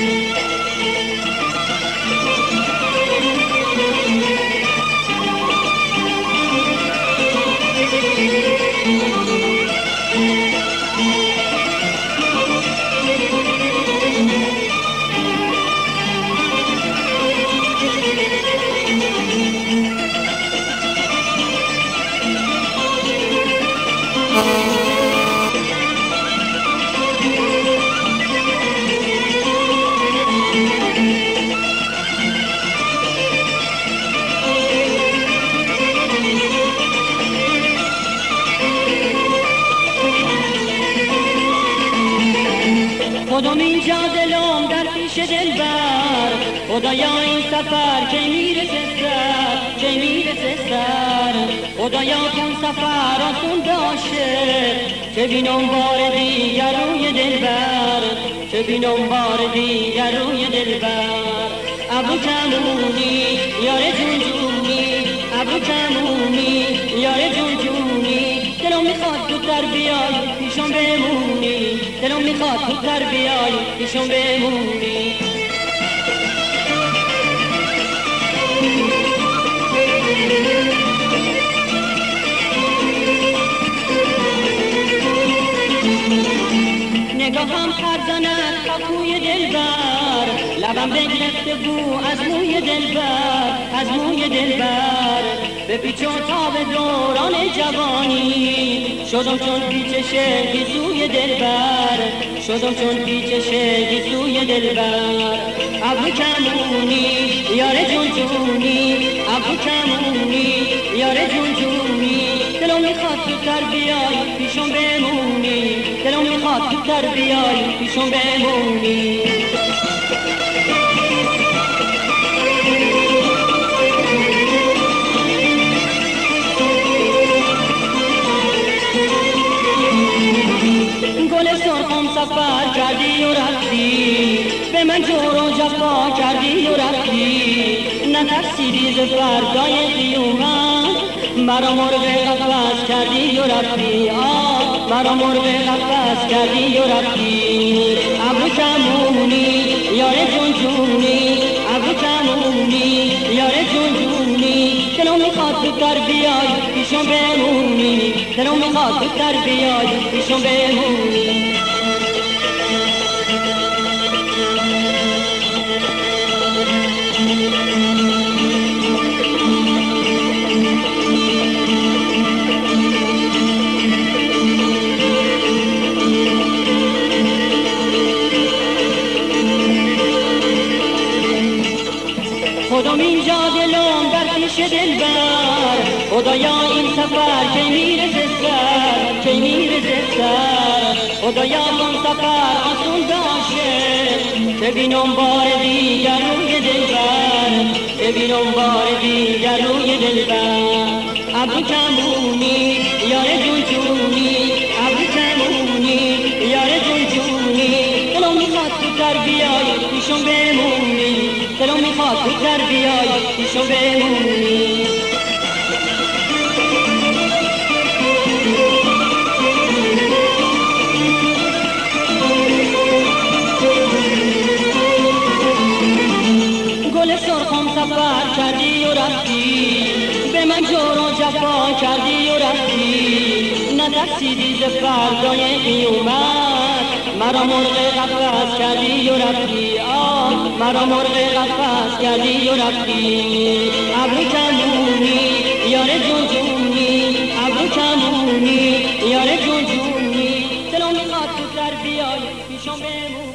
Yeah. خودم اینجا دلم در پیش دلبر. خدایا این سفر که می‌رسه سر که می‌رسه سر خدایا سفر آسون باشه. که بینم بار دیگر روی دلبر؟ که بینم بار دیگر روی دلبر؟ ابو کمونی یار جون جونی ابو کمونی یار جون جونی دلم می‌خواد تو در بیای پیشم بمونی. دلم می‌خواد تو در بیای پیشم بمونی. نگاهم فرزند کپوی دلبر لبم بگرفته بو از موی دلبر از موی دلبر. به پیچ و تاب دوران جوانی. شدم چون پیچ شهی سوی دلبر. شدم چون پیچ شهی سوی دلبر. ابو کمونی یار جون جونی ابو کمونی یار جون جونی دلم می‌خواد تو تر بیای پیشم بمونی. دلم می‌خواد تو تر بیای پیشم بمونی. کردی و رفتی به من جور و جفا کردی و رفتی. نترسیدی ز فردای قیومت مرا مرغ قفس کردی و رفتی. آه مرا مرغ قفس کردی و رفتی. ابو کمونی یار جون جونی ابو کمونی یار جون جونی دلم می‌خواد در بیای پیشم بمونی. دلم می‌خواد در بیای پیشم بمونی دلبر خدایا این سفر که می‌رسه سر که می‌رسه سر خدایا اون سفر آسون باشه. که بینم بار دیگر روی دلبر. که بینم بار دیگر روی دلبر. ابو کمونی یار جون جونی ابو کمونی یار جون جونی دلم می‌خواد تو در بیای پیشم بمونی. دلم می‌خواد تو در بیای پیشم بمونی. جفا کردی و رفتی. نترسیدی ز فردای قیومت مرا مرغ قفس کردی و رفتی. آه مرا مرغ قفس کردی و رفتی. ابرو کمونی یار جون جونی ابرو کمونی یار جون جونی دلم می‌خواد تو در بیای پیشم بمونی